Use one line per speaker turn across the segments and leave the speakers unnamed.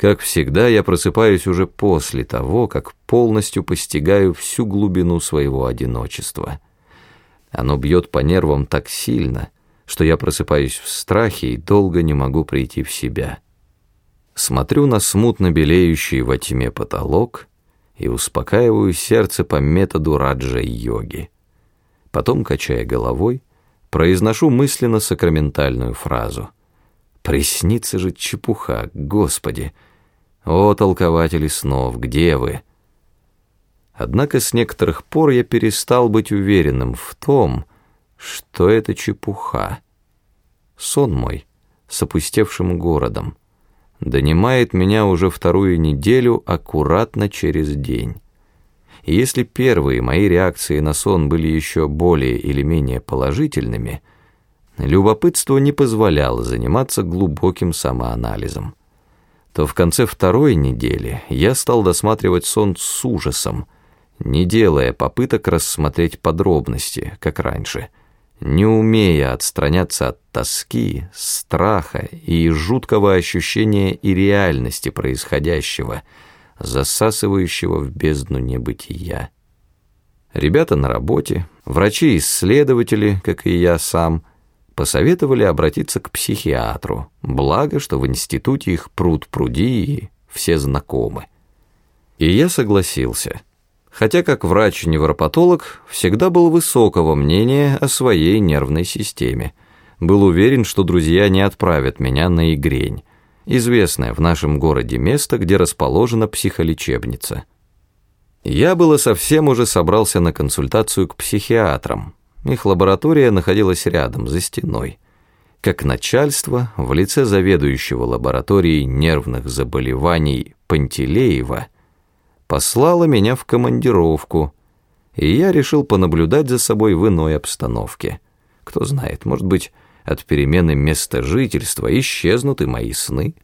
Как всегда, я просыпаюсь уже после того, как полностью постигаю всю глубину своего одиночества. Оно бьет по нервам так сильно, что я просыпаюсь в страхе и долго не могу прийти в себя. Смотрю на смутно белеющий во тьме потолок и успокаиваю сердце по методу раджа-йоги. Потом, качая головой, произношу мысленно сакраментальную фразу. «Приснится же чепуха, Господи!» О, толкователи снов, где вы? Однако с некоторых пор я перестал быть уверенным в том, что это чепуха. Сон мой с опустевшим городом донимает меня уже вторую неделю аккуратно через день. И если первые мои реакции на сон были еще более или менее положительными, любопытство не позволяло заниматься глубоким самоанализом то в конце второй недели я стал досматривать сон с ужасом, не делая попыток рассмотреть подробности, как раньше, не умея отстраняться от тоски, страха и жуткого ощущения и реальности происходящего, засасывающего в бездну небытия. Ребята на работе, врачи-исследователи, как и я сам – посоветовали обратиться к психиатру, благо, что в институте их пруд-пруди и все знакомы. И я согласился, хотя как врач-невропатолог всегда был высокого мнения о своей нервной системе, был уверен, что друзья не отправят меня на игрень, известное в нашем городе место, где расположена психолечебница. Я было совсем уже собрался на консультацию к психиатрам, их лаборатория находилась рядом, за стеной. Как начальство, в лице заведующего лабораторией нервных заболеваний Пантелеева, послало меня в командировку, и я решил понаблюдать за собой в иной обстановке. Кто знает, может быть, от перемены места жительства исчезнут и мои сны.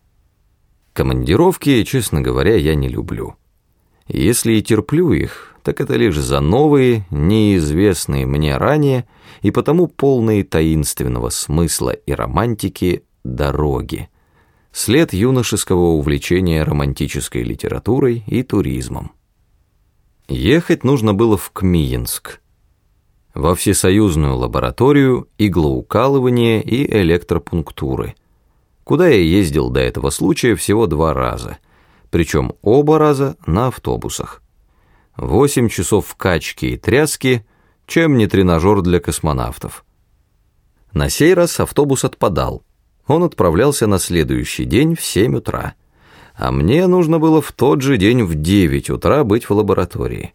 Командировки, честно говоря, я не люблю. Если и терплю их, так это лишь за новые, неизвестные мне ранее и потому полные таинственного смысла и романтики дороги. След юношеского увлечения романтической литературой и туризмом. Ехать нужно было в Кмиинск, во всесоюзную лабораторию иглоукалывания и электропунктуры, куда я ездил до этого случая всего два раза, причем оба раза на автобусах. Восемь часов качки и тряски, чем не тренажер для космонавтов. На сей раз автобус отпадал. Он отправлялся на следующий день в семь утра. А мне нужно было в тот же день в девять утра быть в лаборатории.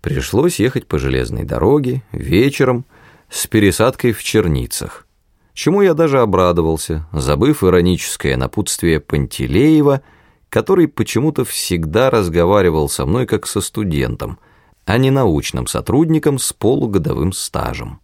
Пришлось ехать по железной дороге, вечером, с пересадкой в Черницах. Чему я даже обрадовался, забыв ироническое напутствие Пантелеева – который почему-то всегда разговаривал со мной как со студентом, а не научным сотрудником с полугодовым стажем.